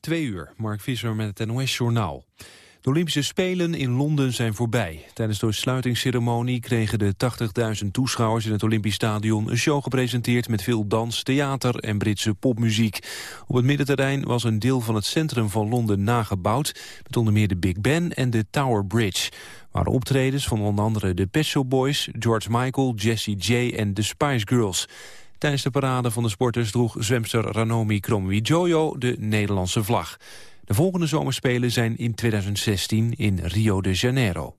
Twee uur, Mark Visser met het NOS-journaal. De Olympische Spelen in Londen zijn voorbij. Tijdens de sluitingsceremonie kregen de 80.000 toeschouwers in het Olympisch Stadion een show gepresenteerd met veel dans, theater en Britse popmuziek. Op het middenterrein was een deel van het centrum van Londen nagebouwd, met onder meer de Big Ben en de Tower Bridge. waren optredens van onder andere de Pet Boys, George Michael, Jessie J en de Spice Girls. Tijdens de parade van de sporters droeg zwemster Ranomi Kromowidjojo de Nederlandse vlag. De volgende zomerspelen zijn in 2016 in Rio de Janeiro.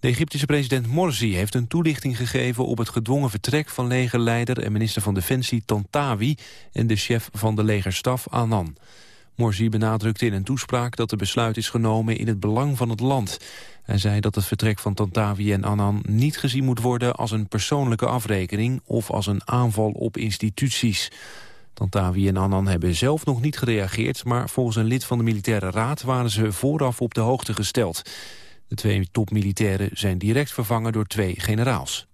De Egyptische president Morsi heeft een toelichting gegeven op het gedwongen vertrek van legerleider en minister van Defensie Tantawi en de chef van de legerstaf Anan. Morsi benadrukte in een toespraak dat de besluit is genomen in het belang van het land. Hij zei dat het vertrek van Tantawi en Annan niet gezien moet worden als een persoonlijke afrekening of als een aanval op instituties. Tantawi en Annan hebben zelf nog niet gereageerd, maar volgens een lid van de militaire raad waren ze vooraf op de hoogte gesteld. De twee topmilitairen zijn direct vervangen door twee generaals.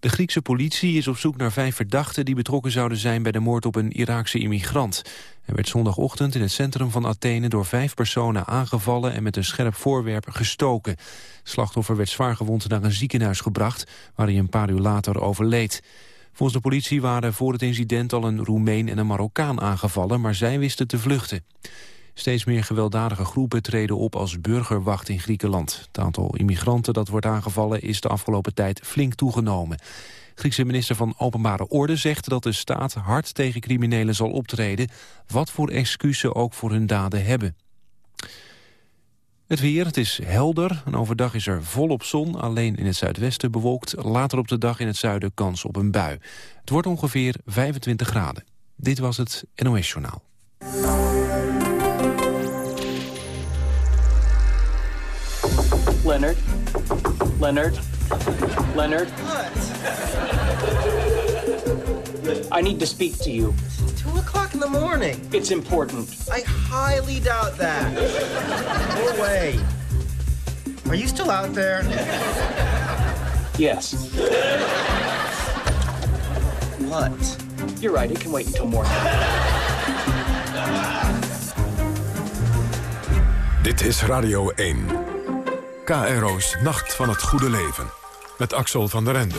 De Griekse politie is op zoek naar vijf verdachten die betrokken zouden zijn bij de moord op een Iraakse immigrant. Hij werd zondagochtend in het centrum van Athene door vijf personen aangevallen en met een scherp voorwerp gestoken. slachtoffer werd zwaargewond naar een ziekenhuis gebracht, waar hij een paar uur later overleed. Volgens de politie waren voor het incident al een Roemeen en een Marokkaan aangevallen, maar zij wisten te vluchten. Steeds meer gewelddadige groepen treden op als burgerwacht in Griekenland. Het aantal immigranten dat wordt aangevallen is de afgelopen tijd flink toegenomen. Griekse minister van Openbare Orde zegt dat de staat hard tegen criminelen zal optreden, wat voor excuses ook voor hun daden hebben. Het weer, het is helder. En overdag is er volop zon, alleen in het zuidwesten bewolkt. Later op de dag in het zuiden kans op een bui. Het wordt ongeveer 25 graden. Dit was het NOS Journaal. Leonard? Leonard? Leonard? What? I need to speak to you. Two o'clock in the morning. It's important. I highly doubt that. No way. Are you still out there? Yes. What? You're right, it can wait until morning. Dit is Radio 1. KRO's Nacht van het Goede Leven. Met Axel van der Ende.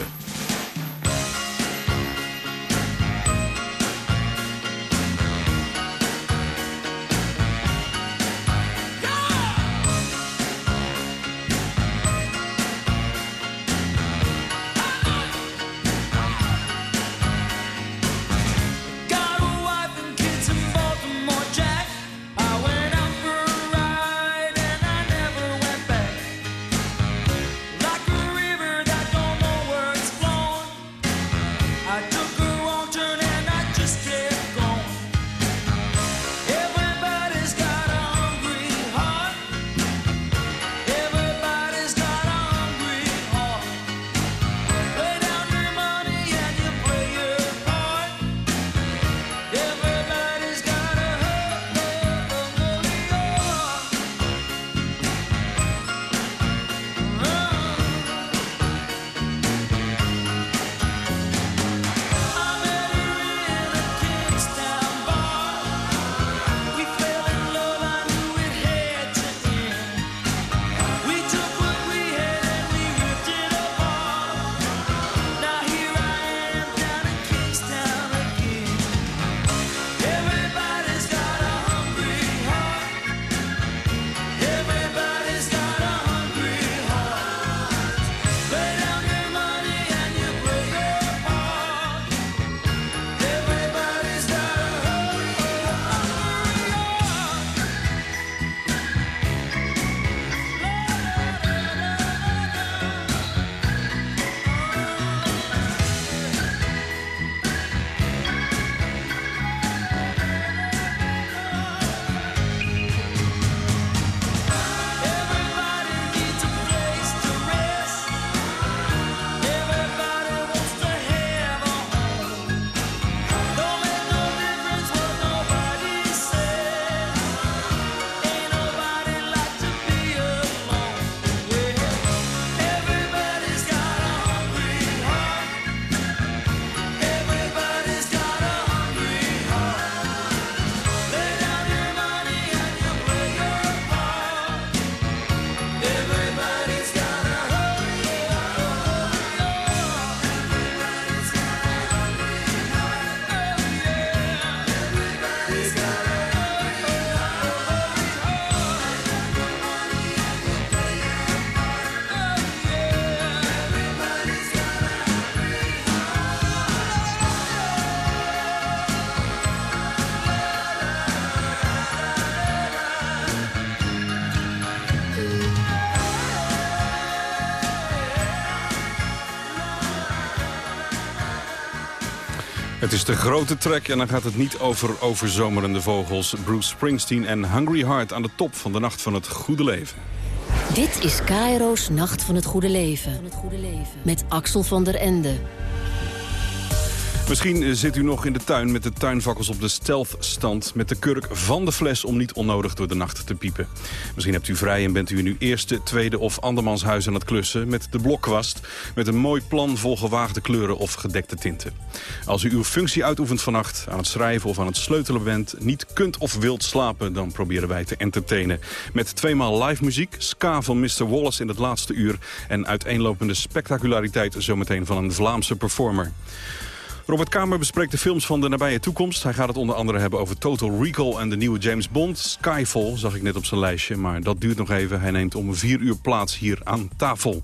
Het is de grote trek en dan gaat het niet over overzomerende vogels. Bruce Springsteen en Hungry Heart aan de top van de Nacht van het Goede Leven. Dit is KRO's Nacht van het Goede Leven. Met Axel van der Ende. Misschien zit u nog in de tuin met de tuinvakkels op de stealth-stand... met de kurk van de fles om niet onnodig door de nacht te piepen. Misschien hebt u vrij en bent u in uw eerste, tweede of andermans huis aan het klussen... met de blokkwast, met een mooi plan vol gewaagde kleuren of gedekte tinten. Als u uw functie uitoefent vannacht, aan het schrijven of aan het sleutelen bent... niet kunt of wilt slapen, dan proberen wij te entertainen. Met tweemaal live muziek, ska van Mr. Wallace in het laatste uur... en uiteenlopende spectaculariteit zometeen van een Vlaamse performer. Robert Kamer bespreekt de films van de nabije toekomst. Hij gaat het onder andere hebben over Total Recall en de nieuwe James Bond. Skyfall zag ik net op zijn lijstje, maar dat duurt nog even. Hij neemt om vier uur plaats hier aan tafel.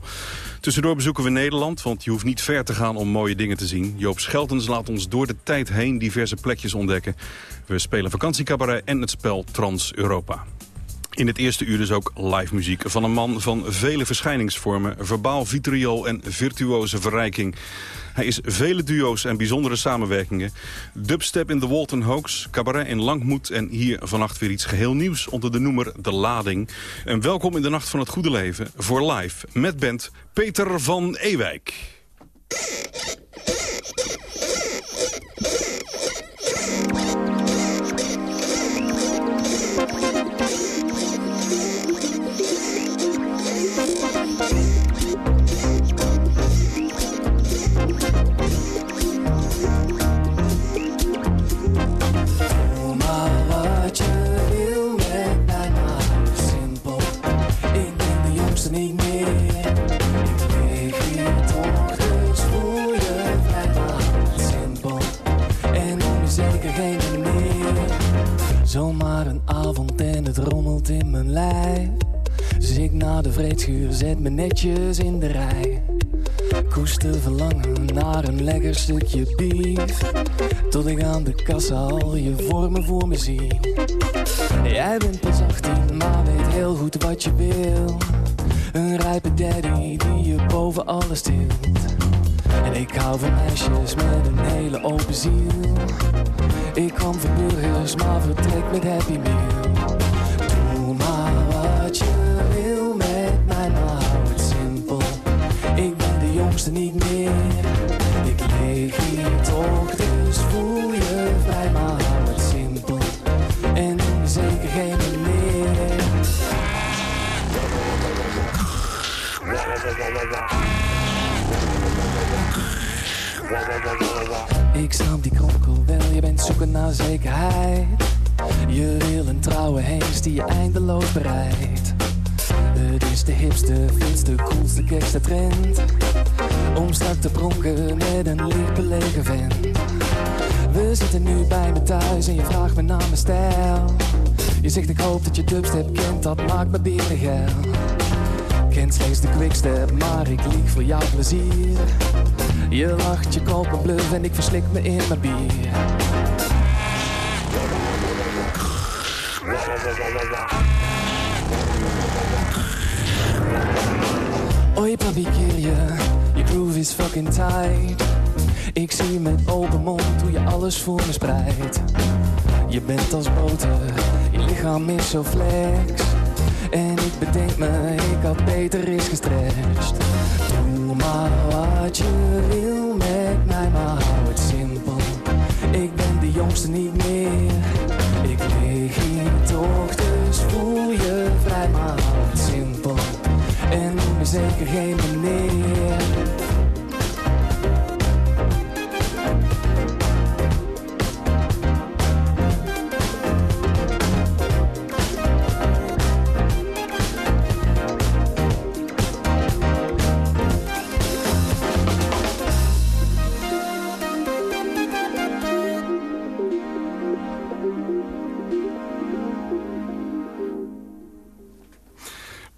Tussendoor bezoeken we Nederland, want je hoeft niet ver te gaan om mooie dingen te zien. Joop Scheltens laat ons door de tijd heen diverse plekjes ontdekken. We spelen vakantiecabaret en het spel Trans-Europa. In het eerste uur dus ook live muziek van een man van vele verschijningsvormen... verbaal vitriol en virtuoze verrijking. Hij is vele duo's en bijzondere samenwerkingen. Dubstep in de Walton Hoax, cabaret in Langmoed... en hier vannacht weer iets geheel nieuws onder de noemer De Lading. En welkom in de Nacht van het Goede Leven voor live met band Peter van Ewijk. In de rij. Koester verlangen naar een lekker stukje bief. Tot ik aan de kassa al je vormen voor me zie. Jij bent pas 18, maar weet heel goed wat je wil. Een rijpe daddy die je boven alles tilt. En ik hou van meisjes met een hele open ziel. Ik kwam voor burgers, maar vertrek met Happy Meal. Ik snap die kronkel wel, je bent zoeken naar zekerheid. Je wil een trouwe hengst die je eindeloos bereidt. Het is de hipste, fitste, coolste, gekste trend. Om straks te pronken met een licht belegen vent. We zitten nu bij me thuis en je vraagt me naar mijn stijl. Je zegt ik hoop dat je dubstep kent, dat maakt me binnen. Kent slechts de quickstep, maar ik lieg voor jouw plezier. Je lacht, je koopt mijn bluff en ik verslik me in mijn bier. Oi papi, kill je, je groove is fucking tight. Ik zie met open mond hoe je alles voor me spreidt. Je bent als boter, je lichaam is zo flex. En ik bedenk me, ik had beter is gestrest. Maar wat je wil met mij, maar hou het simpel. Ik ben de jongste niet meer. Ik lig hier toch, dus voel je vrij, maar het simpel. En noem me zeker geen meneer.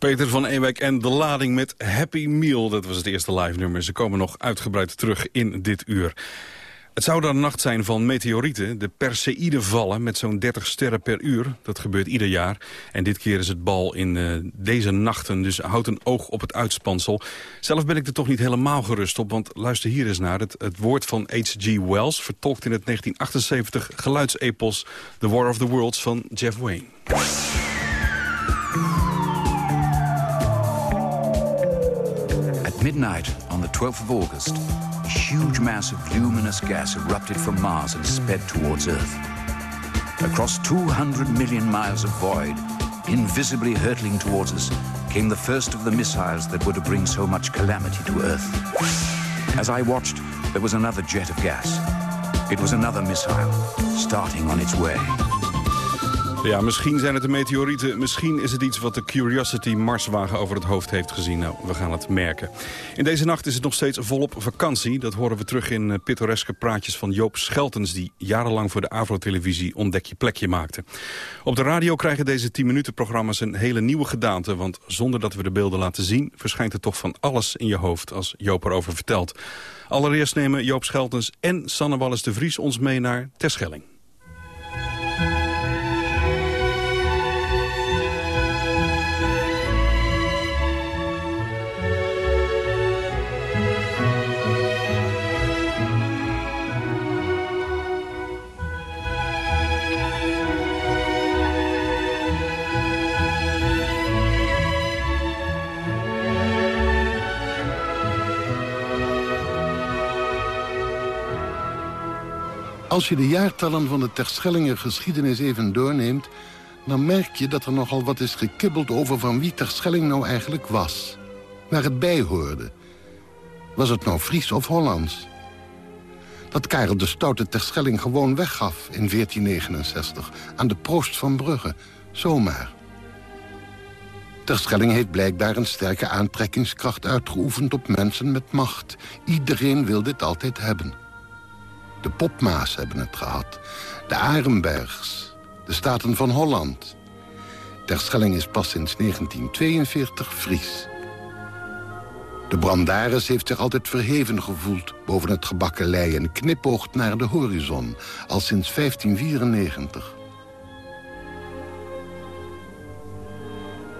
Peter van Ewijk en De Lading met Happy Meal. Dat was het eerste live nummer. Ze komen nog uitgebreid terug in dit uur. Het zou dan nacht zijn van meteorieten. De Perseïden vallen met zo'n 30 sterren per uur. Dat gebeurt ieder jaar. En dit keer is het bal in uh, deze nachten. Dus houd een oog op het uitspansel. Zelf ben ik er toch niet helemaal gerust op. Want luister hier eens naar het, het woord van H.G. Wells... vertolkt in het 1978 geluidsepos The War of the Worlds van Jeff Wayne. Midnight on the 12th of August... a huge mass of luminous gas erupted from Mars and sped towards Earth. Across 200 million miles of void, invisibly hurtling towards us, came the first of the missiles that were to bring so much calamity to Earth. As I watched, there was another jet of gas. It was another missile, starting on its way. Ja, misschien zijn het de meteorieten. Misschien is het iets wat de Curiosity Marswagen over het hoofd heeft gezien. Nou, we gaan het merken. In deze nacht is het nog steeds volop vakantie. Dat horen we terug in uh, pittoreske praatjes van Joop Scheltens... die jarenlang voor de Avro-televisie Ontdek je plekje maakte. Op de radio krijgen deze 10-minuten-programma's een hele nieuwe gedaante... want zonder dat we de beelden laten zien... verschijnt er toch van alles in je hoofd als Joop erover vertelt. Allereerst nemen Joop Scheltens en Sanne Wallis de Vries ons mee naar Terschelling. Als je de jaartallen van de Terschellinger geschiedenis even doorneemt... dan merk je dat er nogal wat is gekibbeld over van wie Terschelling nou eigenlijk was. Waar het bij hoorde. Was het nou Fries of Hollands? Dat Karel de Stoute Terschelling gewoon weggaf in 1469... aan de proost van Brugge, zomaar. Terschelling heeft blijkbaar een sterke aantrekkingskracht uitgeoefend op mensen met macht. Iedereen wil dit altijd hebben. De Popmaas hebben het gehad. De Arenbergs. De Staten van Holland. Terschelling is pas sinds 1942 Fries. De Brandaris heeft zich altijd verheven gevoeld boven het gebakken lei... en knipoogt naar de horizon, al sinds 1594.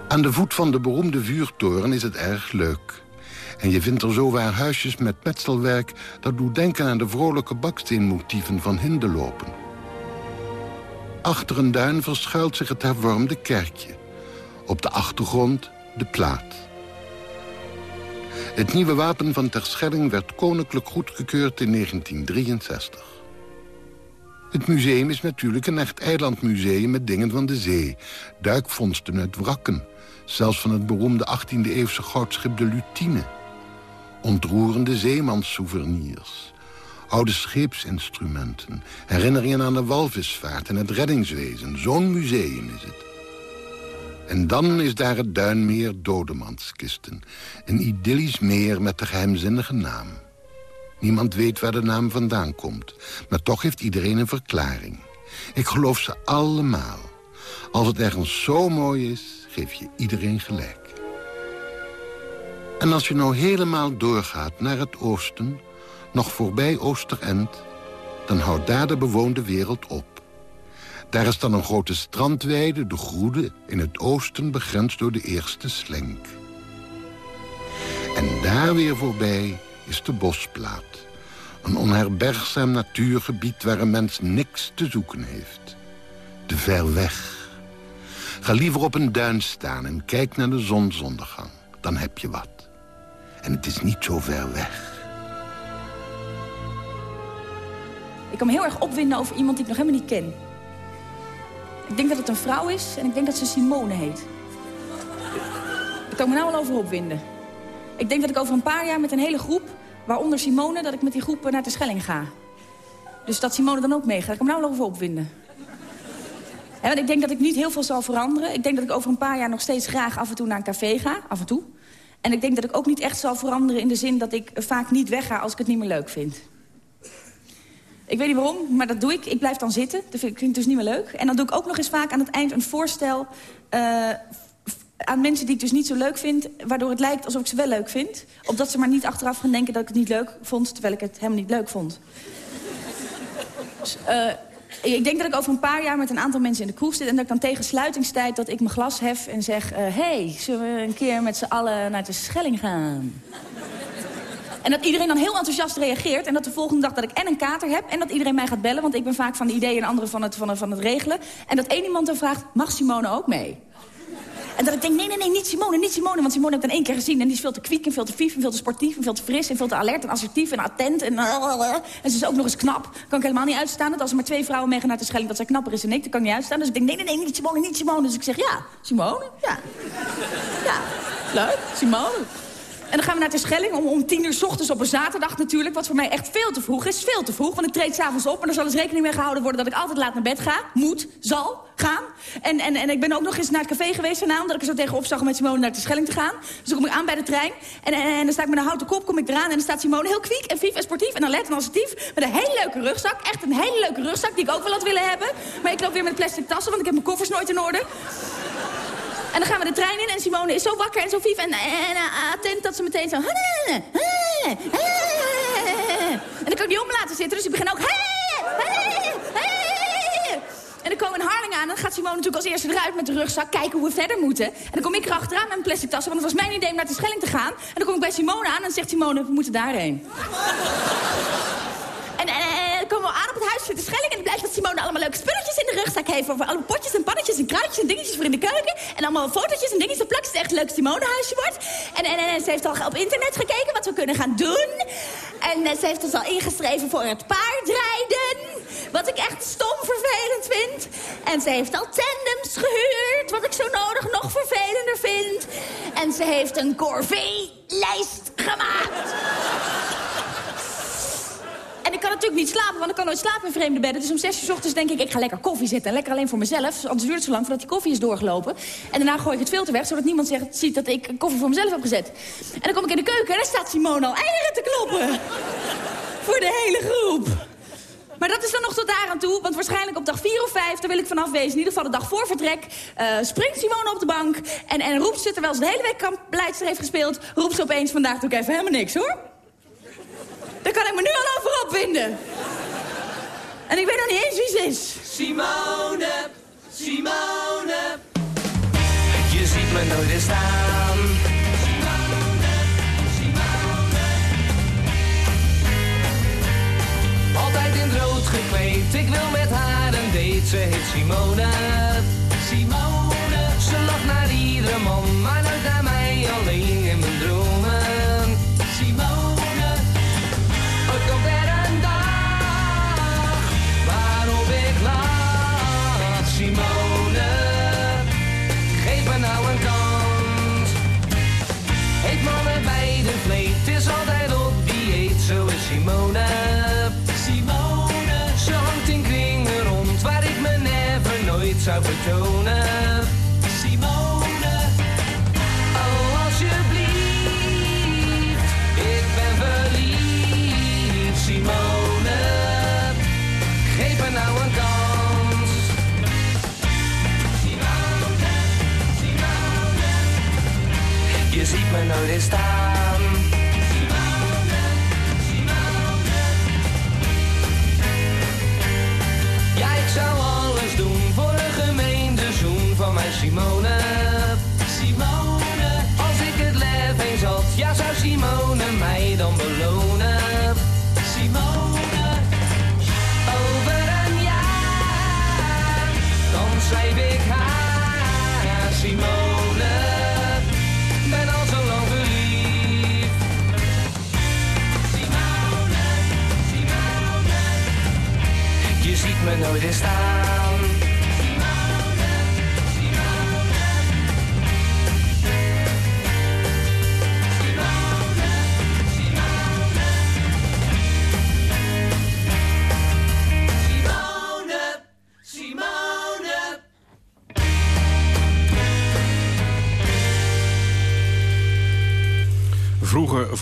Aan de voet van de beroemde vuurtoren is het erg leuk. En je vindt er zowaar huisjes met metselwerk... dat doet denken aan de vrolijke baksteenmotieven van Hindelopen. Achter een duin verschuilt zich het hervormde kerkje. Op de achtergrond de plaat. Het nieuwe wapen van Terschelling werd koninklijk goedgekeurd in 1963. Het museum is natuurlijk een echt eilandmuseum met dingen van de zee. Duikvondsten uit wrakken. Zelfs van het beroemde 18e-eeuwse goudschip de Lutine. Ontroerende zeemanssouvenirs. Oude scheepsinstrumenten. Herinneringen aan de walvisvaart en het reddingswezen. Zo'n museum is het. En dan is daar het duinmeer Dodemanskisten. Een idyllisch meer met de geheimzinnige naam. Niemand weet waar de naam vandaan komt. Maar toch heeft iedereen een verklaring. Ik geloof ze allemaal. Als het ergens zo mooi is, geef je iedereen gelijk. En als je nou helemaal doorgaat naar het oosten... nog voorbij Oosterend... dan houdt daar de bewoonde wereld op. Daar is dan een grote strandweide, de Groede... in het oosten begrensd door de eerste slenk. En daar weer voorbij is de bosplaat. Een onherbergzaam natuurgebied waar een mens niks te zoeken heeft. Te ver weg. Ga liever op een duin staan en kijk naar de zonsondergang. Dan heb je wat. En het is niet zo ver weg. Ik kan me heel erg opwinden over iemand die ik nog helemaal niet ken. Ik denk dat het een vrouw is en ik denk dat ze Simone heet. Ik kan me nou al over opwinden. Ik denk dat ik over een paar jaar met een hele groep, waaronder Simone... dat ik met die groep naar de Schelling ga. Dus dat Simone dan ook meegaat, ik kan me nou al over opwinden. En ik denk dat ik niet heel veel zal veranderen. Ik denk dat ik over een paar jaar nog steeds graag af en toe naar een café ga. Af en toe. En ik denk dat ik ook niet echt zal veranderen in de zin dat ik vaak niet wegga als ik het niet meer leuk vind. Ik weet niet waarom, maar dat doe ik. Ik blijf dan zitten. Dat vind ik dus niet meer leuk. En dan doe ik ook nog eens vaak aan het eind een voorstel... Uh, aan mensen die ik dus niet zo leuk vind... waardoor het lijkt alsof ik ze wel leuk vind. Opdat ze maar niet achteraf gaan denken dat ik het niet leuk vond... terwijl ik het helemaal niet leuk vond. Dus, eh, ik denk dat ik over een paar jaar met een aantal mensen in de kroeg zit... en dat ik dan tegen sluitingstijd dat ik mijn glas hef en zeg... hé, hey, zullen we een keer met z'n allen naar de Schelling gaan? En dat iedereen dan heel enthousiast reageert. En dat de volgende dag dat ik en een kater heb... en dat iedereen mij gaat bellen, want ik ben vaak van de ideeën... en anderen van het, van, het, van het regelen. En dat één iemand dan vraagt, mag Simone ook mee? En dat ik denk, nee, nee, nee, niet Simone, niet Simone. Want Simone heb ik dan één keer gezien. En die is veel te kwiek en veel te vief en veel te sportief... en veel te fris en veel te alert en assertief en attent. En, en ze is ook nog eens knap. Kan ik helemaal niet uitstaan. Dat als er maar twee vrouwen meegaan naar de Schelling... dat zij knapper is dan ik, dat kan ik niet uitstaan. Dus ik denk, nee, nee, nee, niet Simone, niet Simone. Dus ik zeg, ja, Simone, ja. Ja, leuk, Simone. En dan gaan we naar de Schelling om, om tien uur s ochtends op een zaterdag natuurlijk. Wat voor mij echt veel te vroeg is. Veel te vroeg, want ik treed s'avonds op. En er zal eens rekening mee gehouden worden dat ik altijd laat naar bed ga. Moet, zal, gaan. En, en, en ik ben ook nog eens naar het café geweest daarna... omdat ik er zo tegenop zag om met Simone naar de Schelling te gaan. Dus dan kom ik aan bij de trein. En, en, en dan sta ik met een houten kop, kom ik eraan... en dan staat Simone heel kwiek en vief en sportief en alert en assertief... met een hele leuke rugzak. Echt een hele leuke rugzak die ik ook wel had willen hebben. Maar ik loop weer met plastic tassen, want ik heb mijn koffers nooit in orde. En dan gaan we de trein in en Simone is zo wakker en zo vief en, en, en attent dat ze meteen zo... En dan kan ik niet om laten zitten, dus ik begin ook... En dan komen we in Harlingen aan en dan gaat Simone natuurlijk als eerste eruit met de rugzak... kijken hoe we verder moeten. En dan kom ik erachteraan met mijn plastic tassen, want het was mijn idee om naar de Schelling te gaan. En dan kom ik bij Simone aan en zegt Simone, we moeten daarheen. En, dan komen we aan op het huis de Schelling... Simone allemaal leuke spulletjes in de rugzak heeft... over alle potjes en pannetjes en kruidjes en dingetjes voor in de keuken... en allemaal fotootjes en dingetjes. Dan plakt ze echt leuk Simone-huisje wordt. En, en, en, ze heeft al op internet gekeken wat we kunnen gaan doen. En uh, ze heeft ons al ingeschreven voor het paardrijden... wat ik echt stom vervelend vind. En ze heeft al tandems gehuurd... wat ik zo nodig nog vervelender vind. En ze heeft een corvée-lijst gemaakt. En ik kan natuurlijk niet slapen, want ik kan nooit slapen in vreemde bedden. Dus om zes uur s ochtends denk ik, ik ga lekker koffie zetten. Lekker alleen voor mezelf, anders duurt het zo lang voordat die koffie is doorgelopen. En daarna gooi ik het filter weg, zodat niemand zegt, ziet dat ik koffie voor mezelf heb gezet. En dan kom ik in de keuken en daar staat Simone al eieren te kloppen. voor de hele groep. Maar dat is dan nog tot daar aan toe, want waarschijnlijk op dag 4 of 5... daar wil ik vanaf wezen, in ieder geval de dag voor vertrek... Uh, springt Simone op de bank en, en roept ze, terwijl ze de hele week kampleidster heeft gespeeld... roept ze opeens, vandaag doe ik even helemaal niks, hoor. Daar kan ik me nu al over opwinden. En ik weet nog niet eens wie ze is. Simone, Simone. Je ziet me nooit eens staan. Simone, Simone. Altijd in het rood gekleed, ik wil met haar een date. Ze heet. Simone. Zou vertonen. Simone, oh alsjeblieft, ik ben verliefd. Simone, geef me nou een kans. Je ziet me nooit eens staan.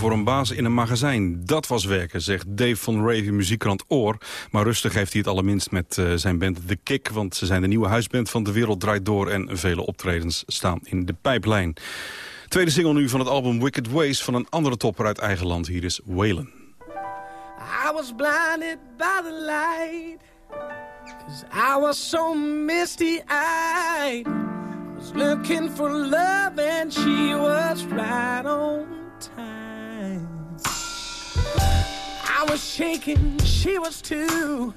Voor een baas in een magazijn. Dat was werken, zegt Dave van Ravy, muziekkrant Oor. Maar rustig heeft hij het allerminst met eh, zijn band The Kick... want ze zijn de nieuwe huisband van De Wereld Draait Door... en vele optredens staan in de pijplijn. Tweede single nu van het album Wicked Ways... van een andere topper uit eigen land. Hier is Waylon. I was blinded by the light I was so misty eyed. Was looking for love and she was right on time. Was shaking, she was too.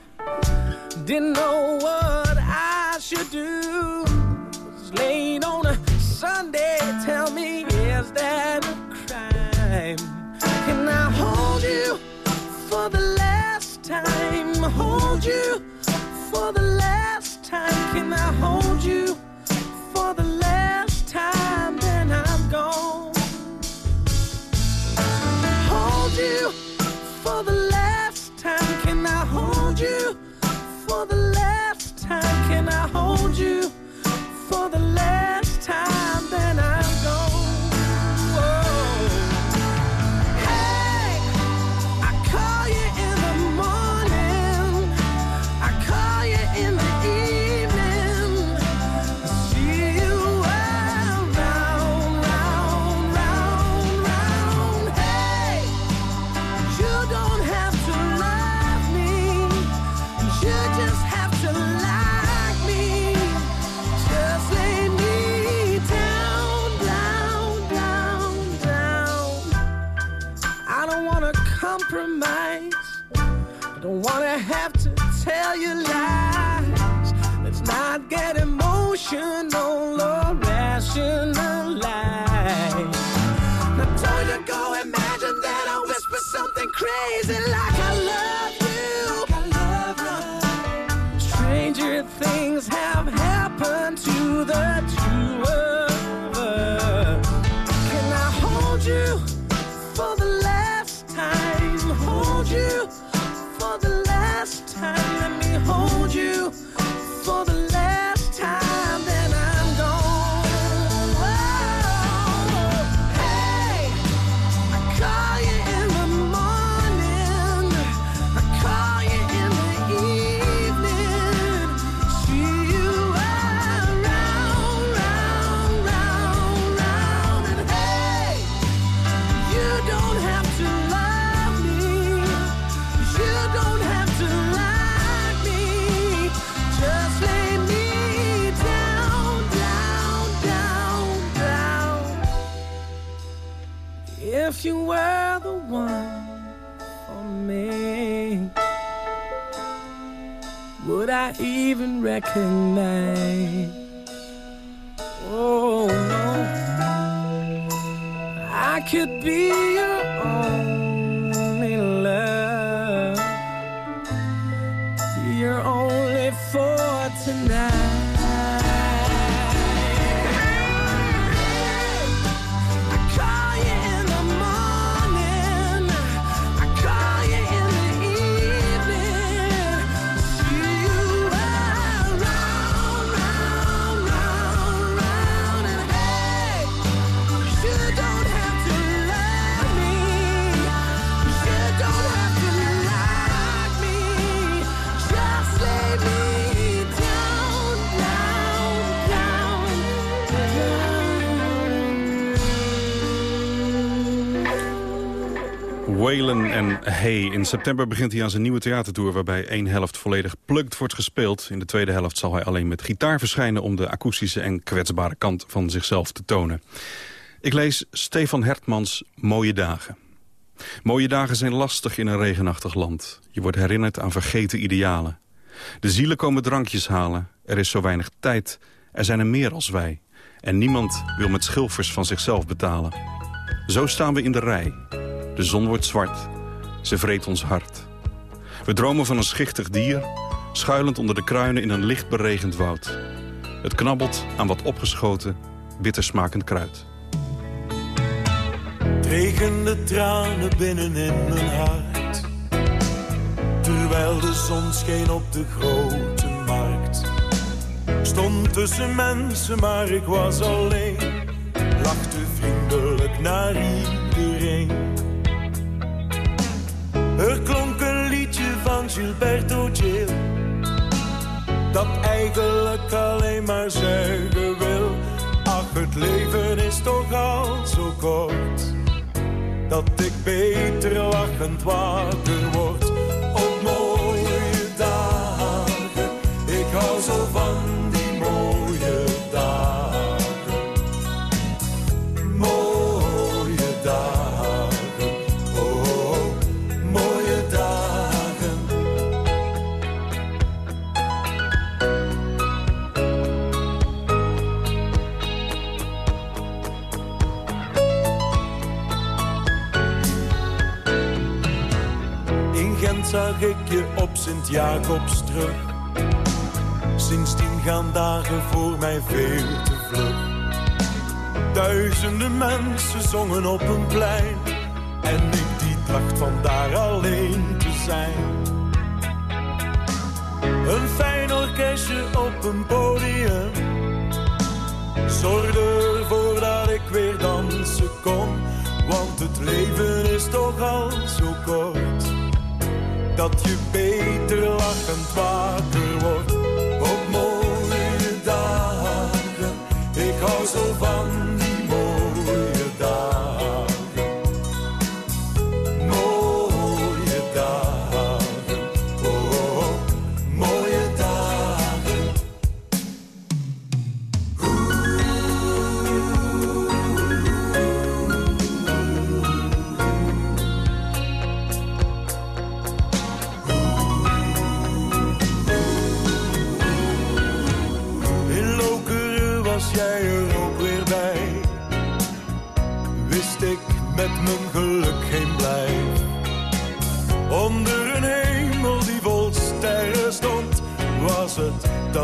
Didn't know what I should do. Was late on a Sunday, tell me, is that a crime? Can I hold you for the last time? Hold you for the last time? Can I hold En Hey. In september begint hij aan zijn nieuwe theatertour... waarbij één helft volledig plukt wordt gespeeld. In de tweede helft zal hij alleen met gitaar verschijnen... om de akoestische en kwetsbare kant van zichzelf te tonen. Ik lees Stefan Hertmans Mooie Dagen. Mooie dagen zijn lastig in een regenachtig land. Je wordt herinnerd aan vergeten idealen. De zielen komen drankjes halen. Er is zo weinig tijd. Er zijn er meer als wij. En niemand wil met schilfers van zichzelf betalen. Zo staan we in de rij. De zon wordt zwart. Ze vreet ons hart. We dromen van een schichtig dier... schuilend onder de kruinen in een licht beregend woud. Het knabbelt aan wat opgeschoten, bittersmakend kruid. Het regende tranen binnen in mijn hart. Terwijl de zon scheen op de grote markt. Stond tussen mensen, maar ik was alleen. Lachte vriendelijk naar iedereen. Er klonk een liedje van Gilberto Gil. Dat eigenlijk alleen maar zeggen wil. Ach, het leven is toch al zo kort. Dat ik beter lachend wakker word op mooie dagen. hou zo van zag ik je op Sint-Jacobs terug. Sindsdien gaan dagen voor mij veel te vlug. Duizenden mensen zongen op een plein. En ik die dacht van daar alleen te zijn. Een fijn orkestje op een podium. Zorgde ervoor dat ik weer dansen kon. Want het leven is toch al zo kort dat je beter lachend wakker wordt op mooie dagen. Ik hou zo van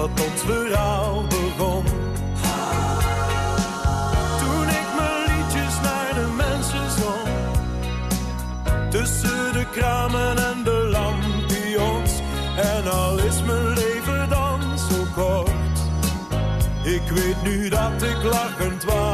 dat ons verhaal begon. Toen ik mijn liedjes naar de mensen zong, tussen de kramen en de lampions. En al is mijn leven dan zo kort. Ik weet nu dat ik lachend wakker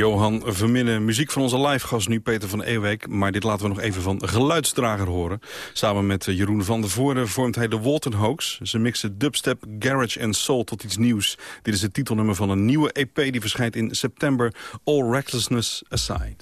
Johan Verminnen, muziek van onze livegast nu Peter van Ewijk. Maar dit laten we nog even van Geluidsdrager horen. Samen met eh, Jeroen van der Voorde vormt hij de Walton Hoax. Ze mixen dubstep, garage en soul tot iets nieuws. Dit is het titelnummer van een nieuwe EP die verschijnt in september. All Recklessness Aside.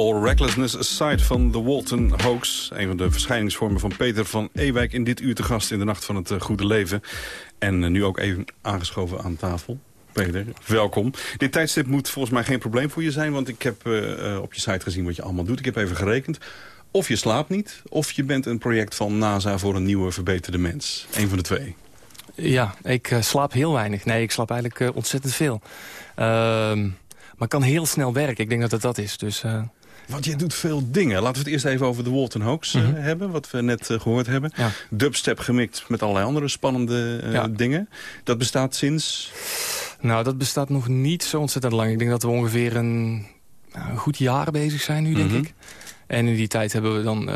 All Recklessness Aside van de Walton Hoax. Een van de verschijningsvormen van Peter van Ewijk in dit uur te gast in de Nacht van het eh, Goede Leven. En eh, nu ook even aangeschoven aan tafel. Peter, welkom. Dit tijdstip moet volgens mij geen probleem voor je zijn... want ik heb eh, op je site gezien wat je allemaal doet. Ik heb even gerekend. Of je slaapt niet, of je bent een project van NASA... voor een nieuwe verbeterde mens. Eén van de twee. Ja, ik slaap heel weinig. Nee, ik slaap eigenlijk ontzettend veel. Ehm, maar kan heel snel werken. Ik denk dat het dat is. Dus, Want je doet veel dingen. Laten we het eerst even over de Walton Hoax eh, Mhm. hebben. Wat we net eh, gehoord hebben. Ja. Dubstep gemixt met allerlei andere spannende eh, Ja. dingen. Dat bestaat sinds... nou, dat bestaat nog niet zo ontzettend lang. Ik denk dat we ongeveer een, nou, een goed jaar bezig zijn nu, denk Mhm. ik. En in die tijd hebben we dan...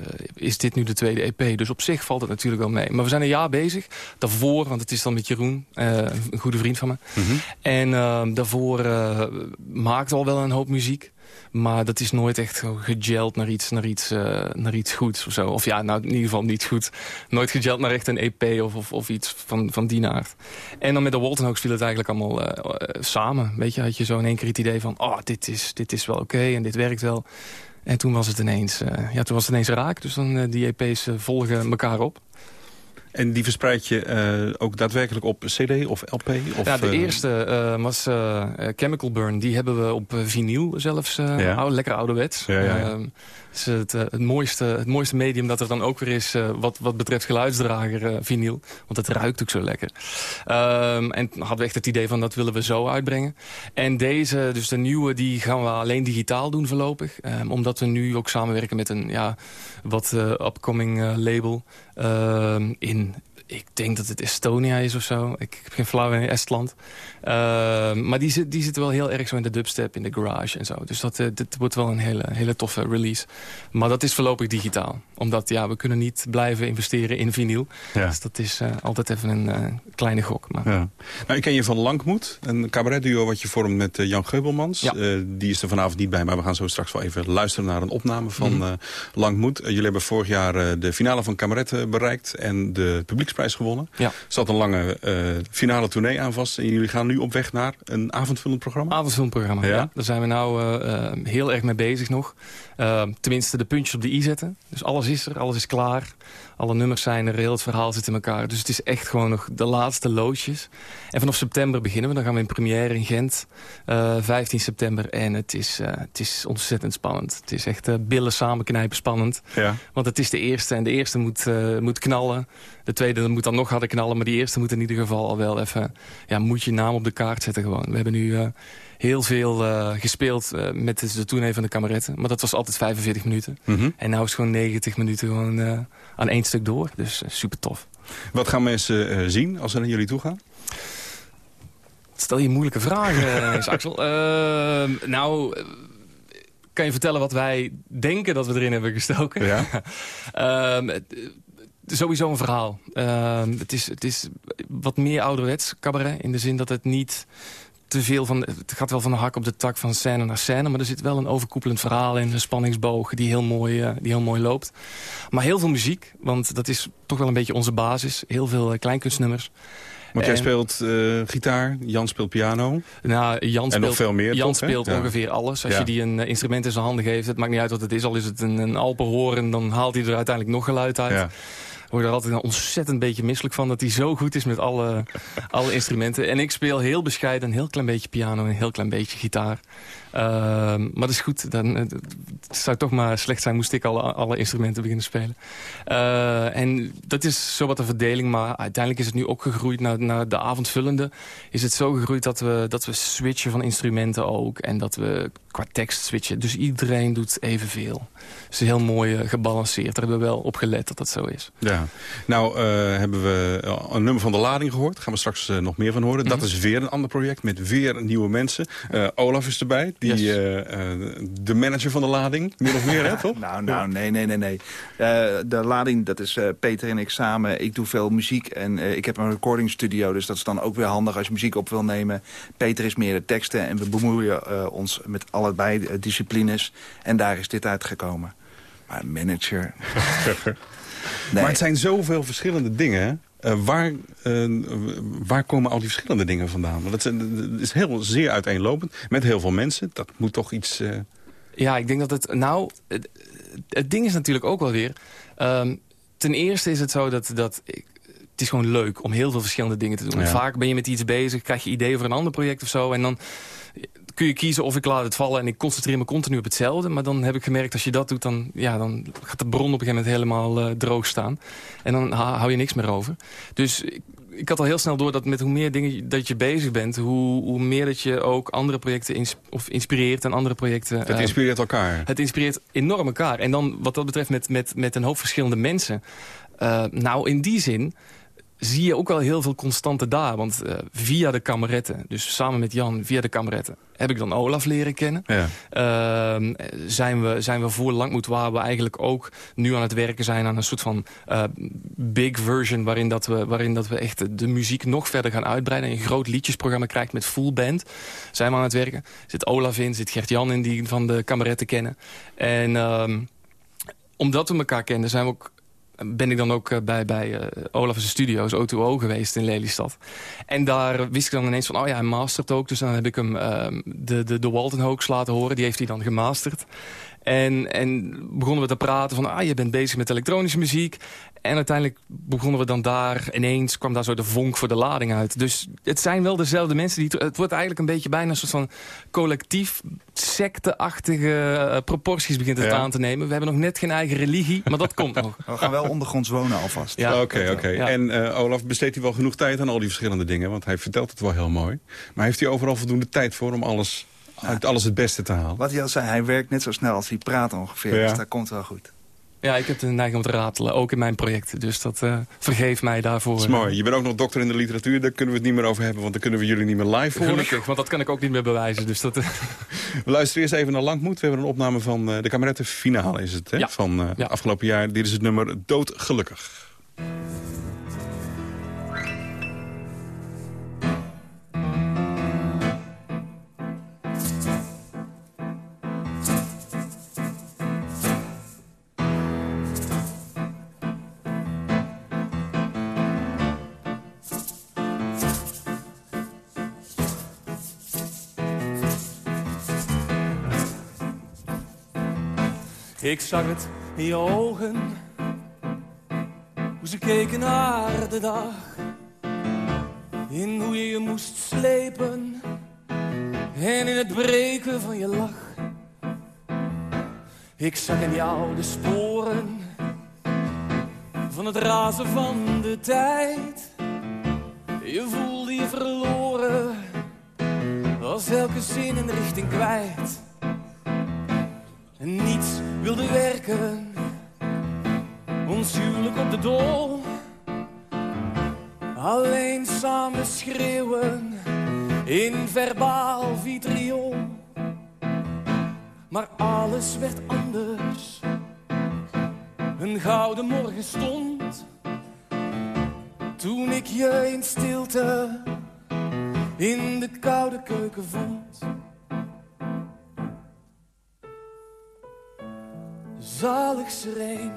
eh, is dit nu de tweede EP. Dus op zich valt het natuurlijk wel mee. Maar we zijn een jaar bezig. Daarvoor, want het is dan met Jeroen, eh, een goede vriend van me. Mhm. En eh, daarvoor eh maakte al wel een hoop muziek. Maar dat is nooit echt gegeld naar iets, naar iets, naar iets goeds of zo. Of ja, nou in ieder geval niet goed. Nooit gegeld naar echt een EP of, of, of iets van, van die aard. En dan met de Walton Hoax viel het eigenlijk allemaal samen. Weet je, had je zo in één keer het idee van... oh, dit is, dit is wel oké en dit werkt wel. En toen was het ineens, eh, ja, toen was het ineens raak. Dus dan eh, die EP's eh, volgen elkaar op. En die verspreid je ook daadwerkelijk op cd of LP? Of, ja, de eerste was Chemical Burn. Die hebben we op vinyl zelfs. Ja. oude, lekker ouderwets. Ja, ja. Ehm, is het, eh, het, mooiste, het mooiste medium dat er dan ook weer is... eh, wat, wat betreft geluidsdrager eh, vinyl. Want het ruikt ook zo lekker. Ehm, en hadden we echt het idee van dat willen we zo uitbrengen. En deze, dus de nieuwe, die gaan we alleen digitaal doen voorlopig. Ehm, omdat we nu ook samenwerken met een ja, wat upcoming label ehm, in... Ik denk dat het Estonia is of zo. Ik heb geen flauw in Estland. Ehm, maar die, zit, die zitten wel heel erg zo in de dubstep, in de garage en zo. Dus dat, eh, dit wordt wel een hele, hele toffe release. Maar dat is voorlopig digitaal. Omdat ja, we kunnen niet blijven investeren in vinyl. Ja. Dus dat is eh, altijd even een eh, kleine gok. Maar... Ja. Nou, ik ken je van Langmoed, een cabaretduo wat je vormt met Jan Geubelmans. Ja. Die is er vanavond niet bij, maar we gaan zo straks wel even luisteren naar een opname van eh, Langmoed. Jullie hebben vorig jaar de finale van Cabaret bereikt en de publieksprijs gewonnen. Ja. Er zat een lange eh, finale tournee aan vast. En jullie gaan nu op weg naar een avondvullend programma? Avondfilmprogramma, ja. Ja? Daar zijn we nou eh, eh, heel erg mee bezig nog. Tenminste, de puntjes op de i zetten. Dus alles is er, alles is klaar. Alle nummers zijn er, heel het verhaal zit in elkaar. Dus het is echt gewoon nog de laatste loodjes. En vanaf september beginnen we. Dan gaan we in première in Gent. eh, 15 september. En het is, eh, het is ontzettend spannend. Het is echt eh, billen samenknijpen spannend. Ja. Want het is de eerste. En de eerste moet, eh, moet knallen. De tweede moet dan nog harder knallen. Maar die eerste moet in ieder geval al wel even... Ja, moet je naam op de kaart zetten gewoon. We hebben nu... heel veel eh, gespeeld eh, met de, de tournee van de kameretten. Maar dat was altijd 45 minuten. Mhm. En nu is het gewoon 90 minuten gewoon, eh, aan één stuk door. Dus super tof. Wat gaan mensen eh, zien als ze naar jullie toe gaan? Stel je moeilijke vragen, eens, Axel. Eh, nou, kan je vertellen wat wij denken dat we erin hebben gestoken? Ja. Ehm, eh, sowieso een verhaal. Ehm, het, is, het is wat meer ouderwets cabaret. In de zin dat het niet te veel van... Het gaat wel van de hak op de tak van scène naar scène. Maar er zit wel een overkoepelend verhaal in. Een spanningsboog die heel mooi, eh, die heel mooi loopt. Maar heel veel muziek. Want dat is toch wel een beetje onze basis. Heel veel eh, kleinkunstnummers. Want jij speelt eh, gitaar, Jan speelt piano. Nou, Jan En speelt, nog veel meer, Jan toch, speelt ongeveer alles. Als Ja. je die een instrument in zijn handen geeft, het maakt niet uit wat het is. Al is het een, een alpenhoorn, dan haalt hij er uiteindelijk nog geluid uit. Ja. Word er altijd een ontzettend beetje misselijk van... dat hij zo goed is met alle, alle instrumenten. En ik speel heel bescheiden een heel klein beetje piano... en een heel klein beetje gitaar. Ehm, maar dat is goed. Dan, eh, het zou toch maar slecht zijn... moest ik alle, alle instrumenten beginnen spelen. Eh, en dat is zowat de verdeling. Maar uiteindelijk is het nu ook gegroeid naar, naar de avondvullende. Is het zo gegroeid dat we, dat we switchen van instrumenten ook. En dat we qua tekst switchen. Dus iedereen doet evenveel. Het is heel mooi eh, gebalanceerd. Daar hebben we wel op gelet dat dat zo is. Ja. Nou hebben we een nummer van de lading gehoord. Daar gaan we straks nog meer van horen. Dat Mhm. is weer een ander project met weer nieuwe mensen. Olaf is erbij, die, Yes. eh, eh, de manager van de lading. Min of meer, hè, toch? Nou, nou, nee, nee, nee, nee. Eh, de lading, dat is Peter en ik samen. Ik doe veel muziek en ik heb een recording studio. Dus dat is dan ook weer handig als je muziek op wil nemen. Peter is meer de teksten en we bemoeien ons met allebei disciplines. En daar is dit uitgekomen. Maar manager... Maar het zijn zoveel verschillende dingen, hè? Eh, waar, eh, waar komen al die verschillende dingen vandaan? Want het, is heel zeer uiteenlopend. Met heel veel mensen. Dat moet toch iets... eh, Ja, ik denk dat het... Nou, het, het ding is natuurlijk ook wel weer... ehm, ten eerste is het zo dat... dat ik, het is gewoon leuk om heel veel verschillende dingen te doen. Ja. Vaak ben je met iets bezig, krijg je ideeën voor een ander project of zo... en dan kun je kiezen of ik laat het vallen en ik concentreer me continu op hetzelfde. Maar dan heb ik gemerkt, als je dat doet, dan, ja, dan gaat de bron op een gegeven moment helemaal eh, droog staan. En dan hou je niks meer over. Dus ik, ik had al heel snel door dat met hoe meer dingen dat je bezig bent... hoe, hoe meer dat je ook andere projecten ins of inspireert en andere projecten... het eh, inspireert elkaar. het inspireert enorm elkaar. En dan wat dat betreft met, met, met een hoop verschillende mensen. Eh, nou, in die zin zie je ook wel heel veel constante daar. Want eh, via de kameretten, dus samen met Jan via de kameretten... heb ik dan Olaf leren kennen. Ja. Ehm, zijn, we, zijn we voor Langmoed waar we eigenlijk ook nu aan het werken zijn... aan een soort van eh, big version waarin, dat we, waarin dat we echt de, muziek nog verder gaan uitbreiden... en een groot liedjesprogramma krijgt met full band. Zijn we aan het werken. Zit Olaf in, zit Gert-Jan in die van de kameretten kennen. En ehm, omdat we elkaar kenden zijn we ook ben ik dan ook eh, bij, bij eh, Olaf's studio's, O2O, geweest in Lelystad. En daar wist ik dan ineens van, oh ja, hij mastert ook. Dus dan heb ik hem ehm, de, de, de Walton Hoax laten horen. Die heeft hij dan gemasterd. En, en begonnen we te praten van, ah, je bent bezig met elektronische muziek. En uiteindelijk begonnen we dan daar, ineens kwam daar zo de vonk voor de lading uit. Dus het zijn wel dezelfde mensen. Die, het wordt eigenlijk een beetje bijna een soort van collectief, secteachtige eh, proporties begint het Ja. aan te nemen. We hebben nog net geen eigen religie, maar dat komt nog. We gaan wel ondergronds wonen alvast. Ja, Oké, dat oké. ja. En eh, Olaf, besteedt hij wel genoeg tijd aan al die verschillende dingen? Want hij vertelt het wel heel mooi. Maar heeft hij overal voldoende tijd voor om alles, uit alles het beste te halen? Wat hij al zei, hij werkt net zo snel als hij praat ongeveer. Ja. Dus dat komt wel goed. Ja, ik heb de neiging om te ratelen, ook in mijn projecten. Dus dat eh vergeef mij daarvoor. Dat is mooi. Je bent ook nog dokter in de literatuur. Daar kunnen we het niet meer over hebben, want dan kunnen we jullie niet meer live horen. Gelukkig, want dat kan ik ook niet meer bewijzen. Dus dat, eh, We luisteren eerst even naar Langmoed. We hebben een opname van eh, de kameretten finale is het, hè? Ja. Van eh, Ja. afgelopen jaar. Dit is het nummer Doodgelukkig. Ik zag het in je ogen, hoe ze keken naar de dag. In hoe je je moest slepen en in het breken van je lach. Ik zag in jou de sporen van het razen van de tijd. Je voelde je verloren, was elke zin een richting kwijt. En niets wilde werken, ons huwelijk op de dol. Alleen samen schreeuwen in verbaal vitriol. Maar alles werd anders. Een gouden morgen stond toen ik je in stilte in de koude keuken vond. Zalig sereen,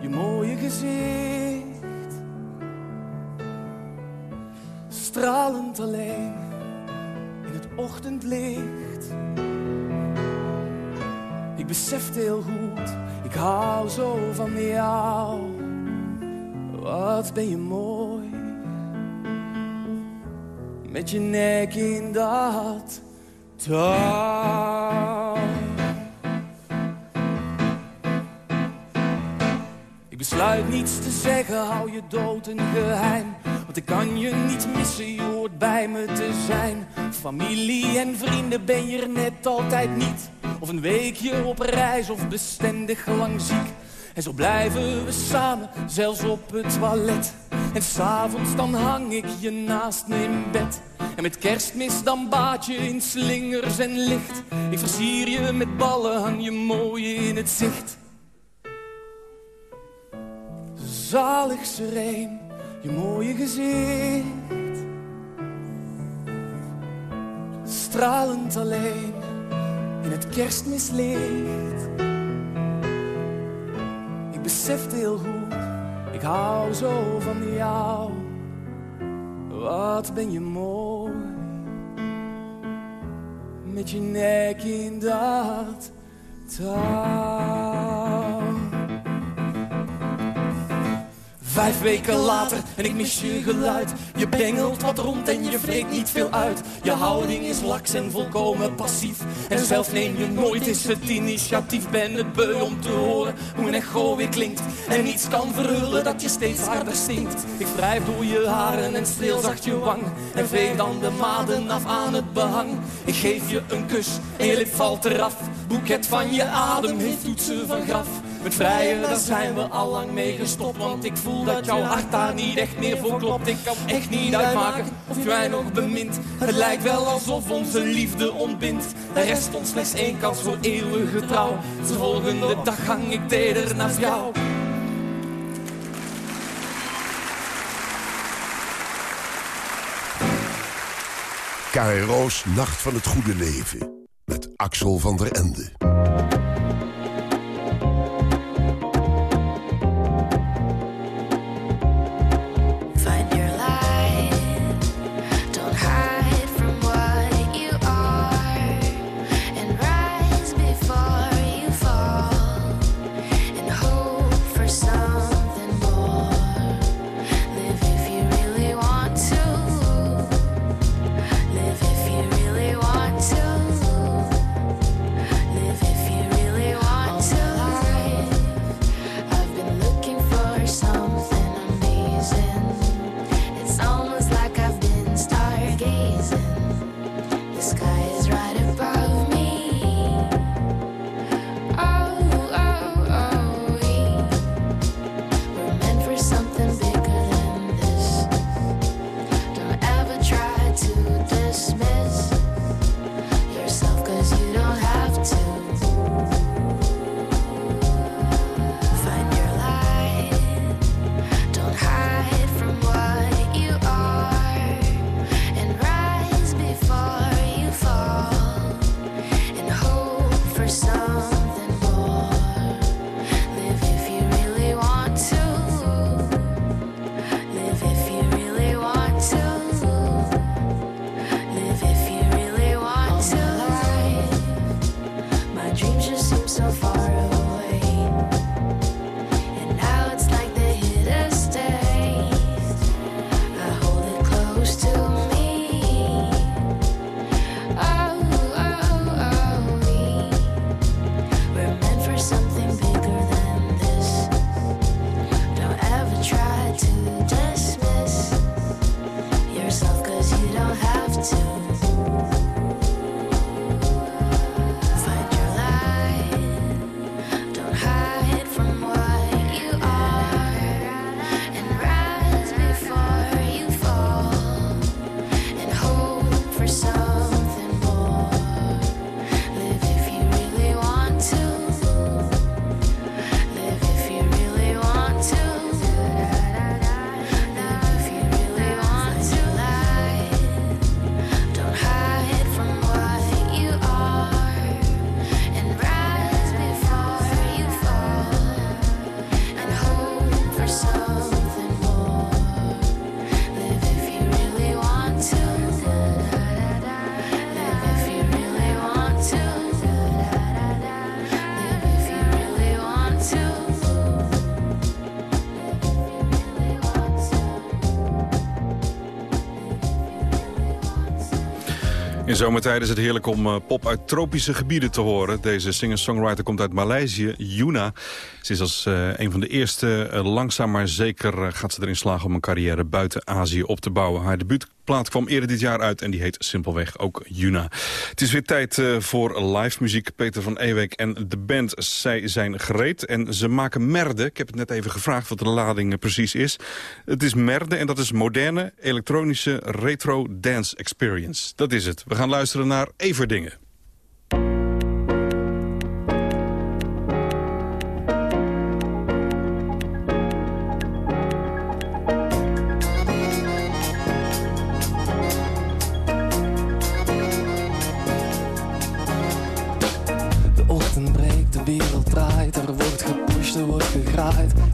je mooie gezicht. Stralend alleen in het ochtendlicht. Ik besefte heel goed, ik hou zo van jou. Wat ben je mooi. Met je nek in dat touw. Besluit niets te zeggen, hou je dood een geheim. Want ik kan je niet missen, je hoort bij me te zijn. Familie en vrienden ben je er net altijd niet. Of een weekje op reis of bestendig lang ziek. En zo blijven we samen, zelfs op het toilet. En s'avonds dan hang ik je naast me in bed. En met kerstmis dan baat je in slingers en licht. Ik versier je met ballen, hang je mooi in het zicht. Zalig sereen, je mooie gezicht. Stralend alleen in het kerstmislicht. Ik besefte heel goed, ik hou zo van jou. Wat ben je mooi, met je nek in dat touw. Vijf weken later en ik mis je geluid. Je bengelt wat rond en je vreet niet veel uit. Je houding is laks en volkomen passief. En zelf neem je nooit eens het initiatief. Ben het beu om te horen hoe een echo weer klinkt. En niets kan verhullen dat je steeds harder stinkt. Ik wrijf door je haren en streel zacht je wang. En veeg dan de maden af aan het behang. Ik geef je een kus en je lip valt eraf. Boeket van je adem heeft toetsen van graf. Met vrijen, daar zijn we al lang mee gestopt. Want ik voel dat jouw hart daar niet echt meer voor klopt. Ik kan echt niet uitmaken of je mij nog bemint. Het lijkt wel alsof onze liefde ontbindt. Er rest ons slechts één kans voor eeuwige trouw. De volgende dag hang ik teder naast jou. KRO's Nacht van het Goede Leven. Met Axel van der Ende. In zomertijd is het heerlijk om eh, pop uit tropische gebieden te horen. Deze singer-songwriter komt uit Maleisië, Yuna. Ze is als eh, een van de eerste, eh, langzaam maar zeker gaat ze erin slagen... om een carrière buiten Azië op te bouwen. Haar debuutplaat kwam eerder dit jaar uit en die heet simpelweg ook Yuna. Het is weer tijd eh, voor live muziek. Peter van Ewek en de band, zij zijn gereed. En ze maken merde. Ik heb het net even gevraagd wat de lading eh, precies is. Het is merde en dat is moderne, elektronische, retro dance experience. Dat is het. We gaan luisteren naar Everdingen.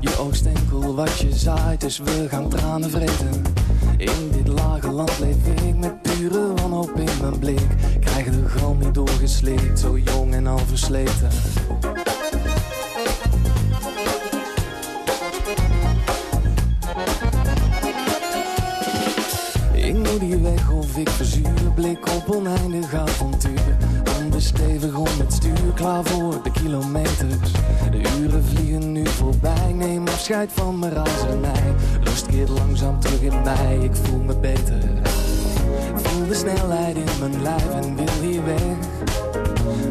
Je oogst enkel wat je zaait, dus we gaan tranen vreten. In dit lage land leef ik met pure wanhoop in mijn blik. Krijg de gal niet doorgeslikt, zo jong en al versleten. Ik moet hier weg of ik verzuur Blik op oneindig avontuur Handen stevig om het stuur Klaar voor de kilometers. De uren vliegen nu voorbij Neem afscheid van mijn razernij. Rust keert langzaam terug in mij Ik voel me beter. Voel de snelheid in mijn lijf En wil hier weg.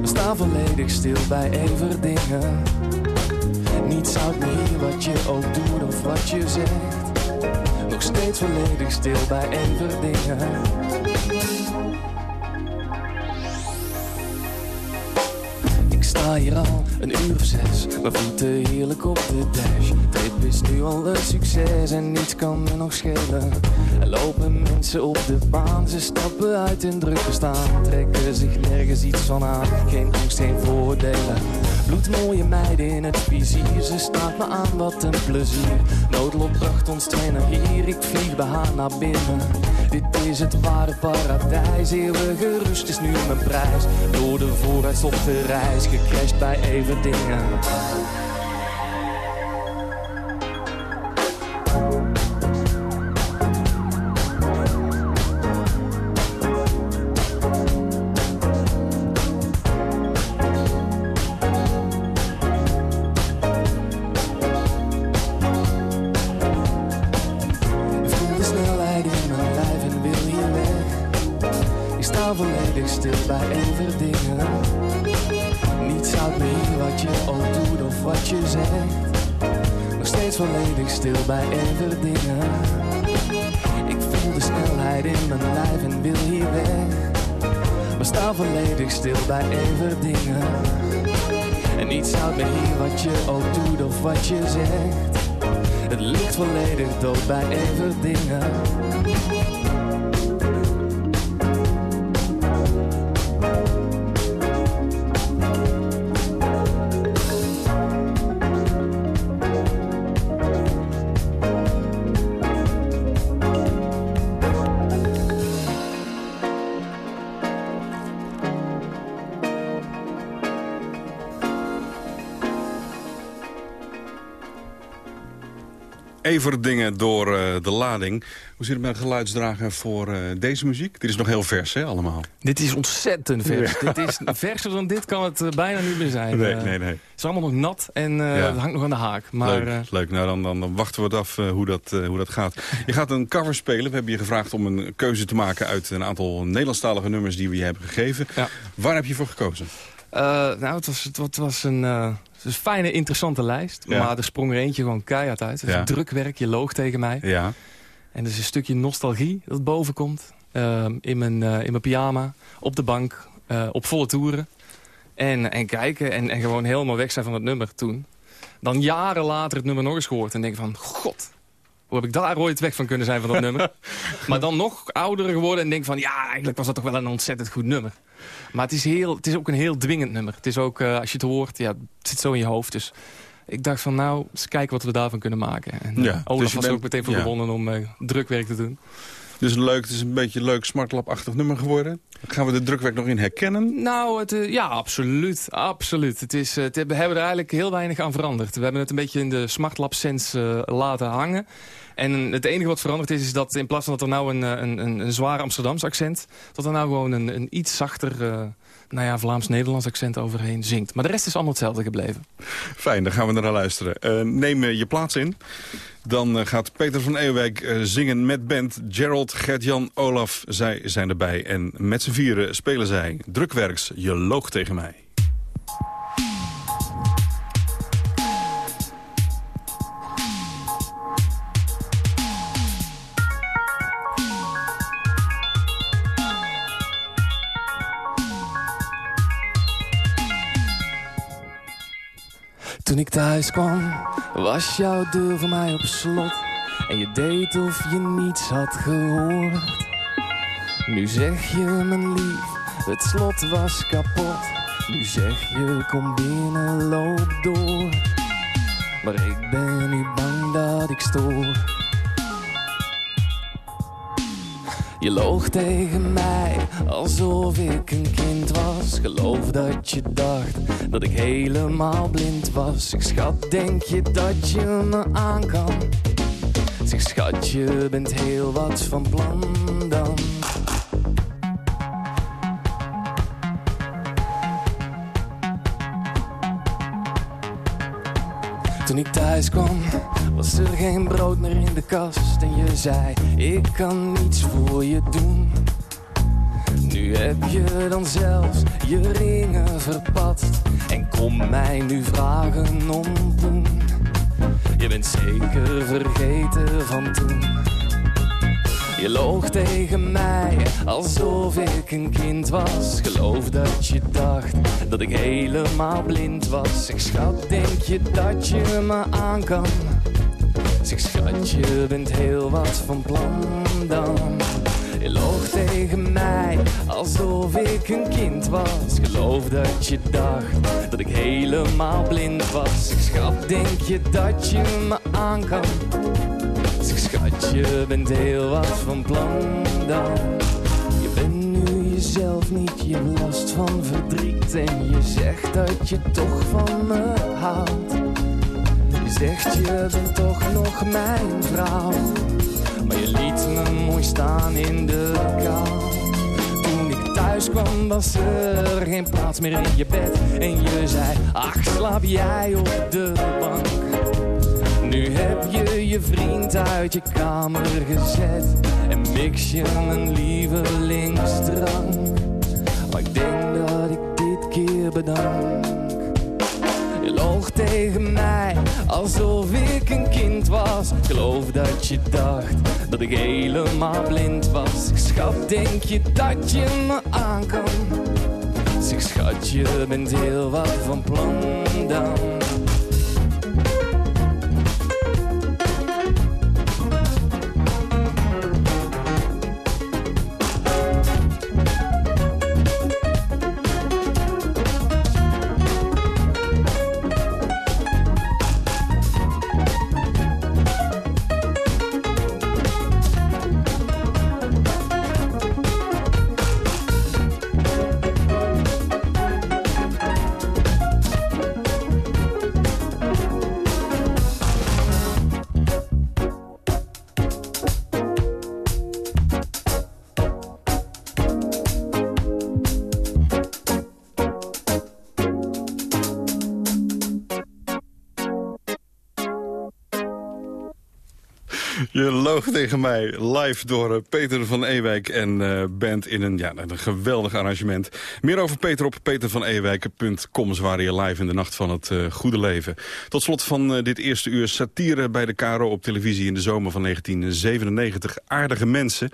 We staan volledig stil bij Everdingen Niets houdt me hier wat je ook doet Of wat je zegt. Nog steeds volledig stil bij Everdingen. Ik hier al een uur of zes, mijn voeten heerlijk op de dash. Trip is nu al een succes en niets kan me nog schelen. Er lopen mensen op de baan, ze stappen uit in drukke staan. Trekken zich nergens iets van aan, geen angst, geen voordelen. Bloedmooie meiden in het vizier, ze staat me aan, wat een plezier. Noodlot bracht ons twee naar hier, ik vlieg bij haar naar binnen. Dit is het ware paradijs, eeuwige rust is nu mijn prijs. Door de vooruit op de reis, gecrashed bij Everdingen. Ik mijn lijf en wil hier weg. Maar sta volledig stil bij Everdingen. En niets houdt me hier wat je ook doet of wat je zegt. Het ligt volledig dood bij Everdingen. Everdingen door eh, de lading. Hoe zit het met geluidsdrager voor eh, deze muziek? Dit is nog heel vers, hè, allemaal? Dit is ontzettend vers. Ja. Dit is, verser dan dit kan het eh, bijna niet meer zijn. Nee, nee, nee. Het is allemaal nog nat en Ja. het hangt nog aan de haak. Maar, leuk, leuk. Nou, dan, dan, dan wachten we het af hoe, dat, hoe dat gaat. Je gaat een cover spelen. We hebben je gevraagd om een keuze te maken uit een aantal Nederlandstalige nummers die we je hebben gegeven. Waar heb je voor gekozen? Eh, nou, het was, het, was- het was een, eh, een fijne, interessante lijst. Ja. Maar er sprong er eentje gewoon keihard uit. Het is Ja. drukwerk, je loog tegen mij. Ja. En er is een stukje nostalgie dat boven komt. Ehm, in, mijn, eh, in mijn pyjama, op de bank, op volle toeren. En, en kijken en, en gewoon helemaal weg zijn van het nummer toen. Dan jaren later het nummer nog eens gehoord en denk van... God, hoe heb ik daar ooit weg van kunnen zijn van dat nummer? maar dan nog ouder geworden en denk van... Ja, eigenlijk was dat toch wel een ontzettend goed nummer. Maar het is, heel, het is ook een heel dwingend nummer. Het is ook, eh, als je het hoort, ja, het zit zo in je hoofd. Dus ik dacht van, nou, eens kijken wat we daarvan kunnen maken. En, eh, Ja, Olaf dus was bent- ook meteen voor ja. gewonnen om eh, drukwerk te doen. Dus leuk, het is een beetje een leuk smartlap-achtig nummer geworden. Gaan we de drukwerk nog in herkennen? Nou, het, eh, ja, absoluut. absoluut. Het is, eh, het, we hebben er eigenlijk heel weinig aan veranderd. We hebben het een beetje in de smartlap sense eh, laten hangen. En het enige wat veranderd is, is dat in plaats van dat er nou een, een, een, een zwaar Amsterdams accent... dat er nou gewoon een, een iets zachter uh, nou ja, Vlaams-Nederlands accent overheen zingt. Maar de rest is allemaal hetzelfde gebleven. Fijn, dan gaan we naar luisteren. Uh, neem je plaats in. Dan uh, gaat Peter van Eeuwijk uh, zingen met band. Gerald, Gert-Jan, Olaf, zij zijn erbij. En met z'n vieren spelen zij drukwerks Je loog tegen mij. Toen ik thuis kwam, was jouw deur voor mij op slot. En je deed of je niets had gehoord. Nu zeg je, mijn lief, het slot was kapot. Nu zeg je, kom binnen, loop door. Maar ik ben nu bang dat ik stoor. Je loog tegen mij alsof ik een kind was. Geloof dat je dacht dat ik helemaal blind was. Ik schat, denk je dat je me aan kan? Zeg schat, je bent heel wat van plan Toen ik thuis kwam, was er geen brood meer in de kast. En je zei, ik kan niets voor je doen. Nu heb je dan zelfs je ringen verpatst. En kom mij nu vragen om poen. Je bent zeker vergeten van toen. Je loog tegen mij alsof ik een kind was. Geloof dat je dacht dat ik helemaal blind was. Zeg schat, denk je dat je me aan kan? Zeg schat, je bent heel wat van plan dan. Je loog tegen mij alsof ik een kind was. Geloof dat je dacht dat ik helemaal blind was. Zeg schat, denk je dat je me aan kan? Schat, je bent heel wat van plan dan. Je bent nu jezelf niet, je last van verdriet. En je zegt dat je toch van me houdt. Je zegt je bent toch nog mijn vrouw. Maar je liet me mooi staan in de kou. Toen ik thuis kwam was er geen plaats meer in je bed. En je zei, ach slaap jij op de bank. Nu heb je je vriend uit je kamer gezet En mix je een lievelingsdrank. Maar ik denk dat ik dit keer bedank. Je loog tegen mij alsof ik een kind was. Geloof dat je dacht dat ik helemaal blind was. Zeg, Schat, denk je dat je me aan kan? Zeg schat, je bent heel wat van plan dan Je loog tegen mij live door uh, Peter van Ewijk en uh, band in een, ja, een geweldig arrangement. Meer over Peter op petervanewijk.com, zwaar je live in de nacht van het uh, goede leven. Tot slot van dit eerste uur satire bij de Caro op televisie in de zomer van 1997. Aardige mensen.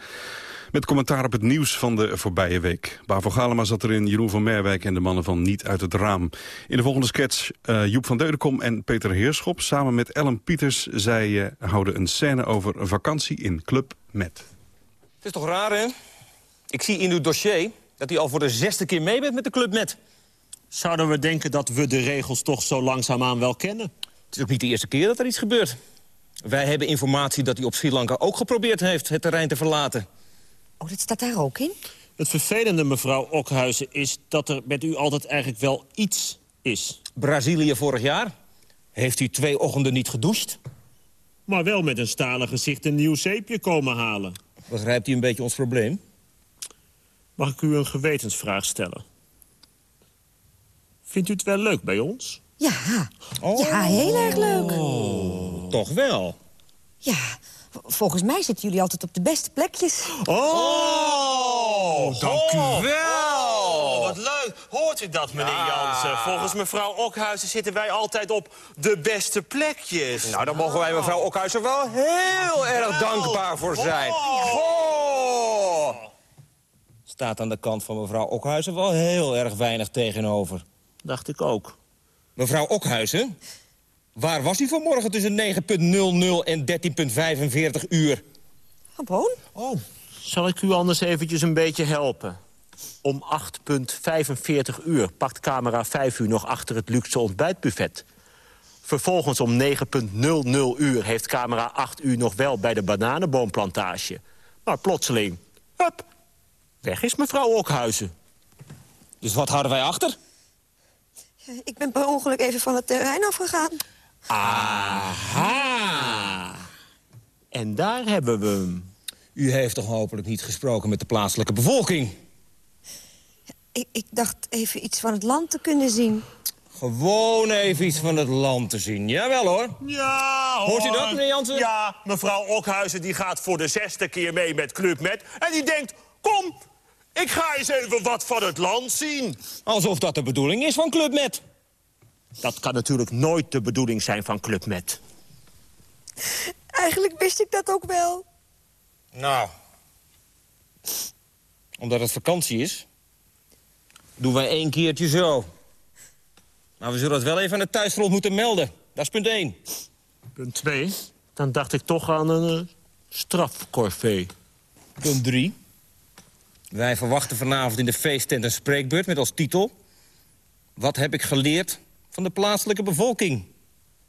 Met commentaar op het nieuws van de voorbije week. Bavo Galema zat erin, Jeroen van Merwijk en de mannen van Niet uit het Raam. In de volgende sketch uh, Joep van Deudekom en Peter Heerschop... samen met Ellen Pieters. Zij uh, houden een scène over een vakantie in Club Met. Het is toch raar, hè? Ik zie in uw dossier dat u al voor de zesde keer mee bent met de Club Met. Zouden we denken dat we de regels toch zo langzaamaan wel kennen? Het is ook niet de eerste keer dat er iets gebeurt. Wij hebben informatie dat hij op Sri Lanka ook geprobeerd heeft het terrein te verlaten. Oh, dat staat daar ook in? Het vervelende, mevrouw Okhuizen, is dat er met u altijd eigenlijk wel iets is. Brazilië vorig jaar. Heeft u twee ochtenden niet gedoucht? Maar wel met een stalen gezicht een nieuw zeepje komen halen. Begrijpt u een beetje ons probleem? Mag ik u een gewetensvraag stellen? Vindt u het wel leuk bij ons? Ja, ja heel erg leuk. Toch wel? Ja, volgens mij zitten jullie altijd op de beste plekjes. Oh, dank u wel. wat leuk. Hoort u dat, meneer Jansen? Volgens mevrouw Okhuizen zitten wij altijd op de beste plekjes. Nou, daar mogen wij mevrouw Okhuizen wel heel erg dankbaar voor zijn. Oh. Staat aan de kant van mevrouw Okhuizen wel heel erg weinig tegenover. Dacht ik ook. Mevrouw Okhuizen, waar was u vanmorgen tussen 9.00 en 13.45 uur? Gewoon? Oh. Zal ik u anders eventjes een beetje helpen? Om 8.45 uur pakt camera 5 uur nog achter het luxe ontbijtbuffet. Vervolgens om 9.00 uur heeft camera 8 uur nog wel bij de bananenboomplantage. Maar plotseling, hup, weg is mevrouw Okhuizen. Dus wat hadden wij achter? Ik ben per ongeluk even van het terrein afgegaan. Aha! En daar hebben we hem. U heeft toch hopelijk niet gesproken met de plaatselijke bevolking? Ik, ik dacht even iets van het land te kunnen zien. Gewoon even iets van het land te zien. Jawel hoor. Ja, hoor. Hoort u dat, meneer Jansen? Ja, mevrouw Okhuizen die gaat voor de zesde keer mee met Club Med. En die denkt, kom, ik ga eens even wat van het land zien. Alsof dat de bedoeling is van Club Med. Dat kan natuurlijk nooit de bedoeling zijn van Club Med. Eigenlijk wist ik dat ook wel. Nou, omdat het vakantie is, doen wij één keertje zo. Maar we zullen het wel even aan het thuisfront moeten melden. Dat is punt 1. Punt 2, dan dacht ik toch aan een uh, strafcorvée. Punt 3. Wij verwachten vanavond in de feesttent een spreekbeurt met als titel... Wat heb ik geleerd van de plaatselijke bevolking?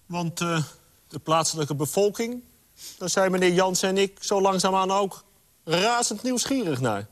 Want uh, de plaatselijke bevolking, daar zijn meneer Jansen en ik zo langzaamaan ook razend nieuwsgierig naar.